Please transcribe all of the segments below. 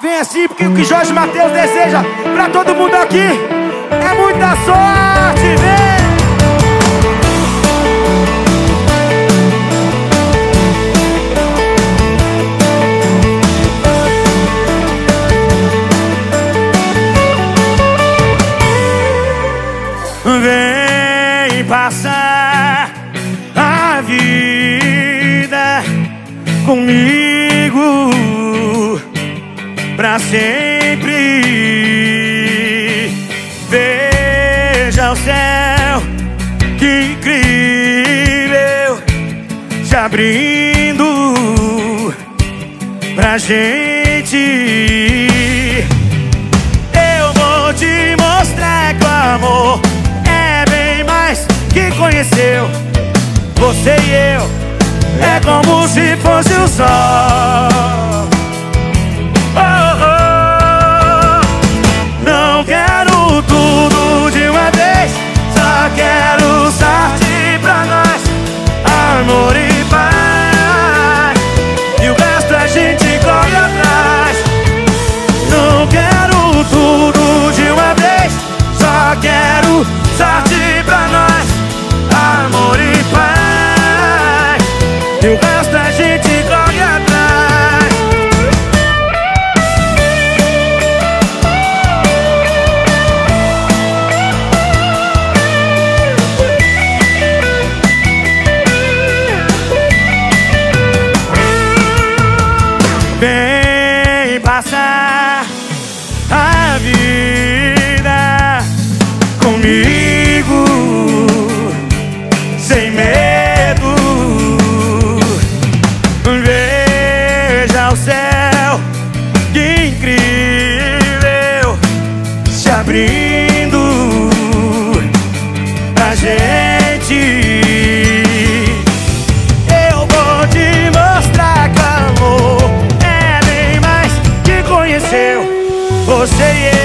Vem assim, porque o que Jorge Matheus deseja pra todo mundo aqui é muita sorte, vem! Vem passar a vida comigo pra sempre. Veja o céu, que incrível, se abrindo pra gente. Eu vou te mostrar que o amor é bem mais que conheceu. Você e eu é como se fosse o sol. O sem medo. Veja o céu, incrível, se abrindo pra gente. Eu vou te mostrar que amor é bem mais que conheceu. Você e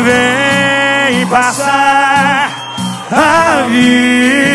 Vem passar a vida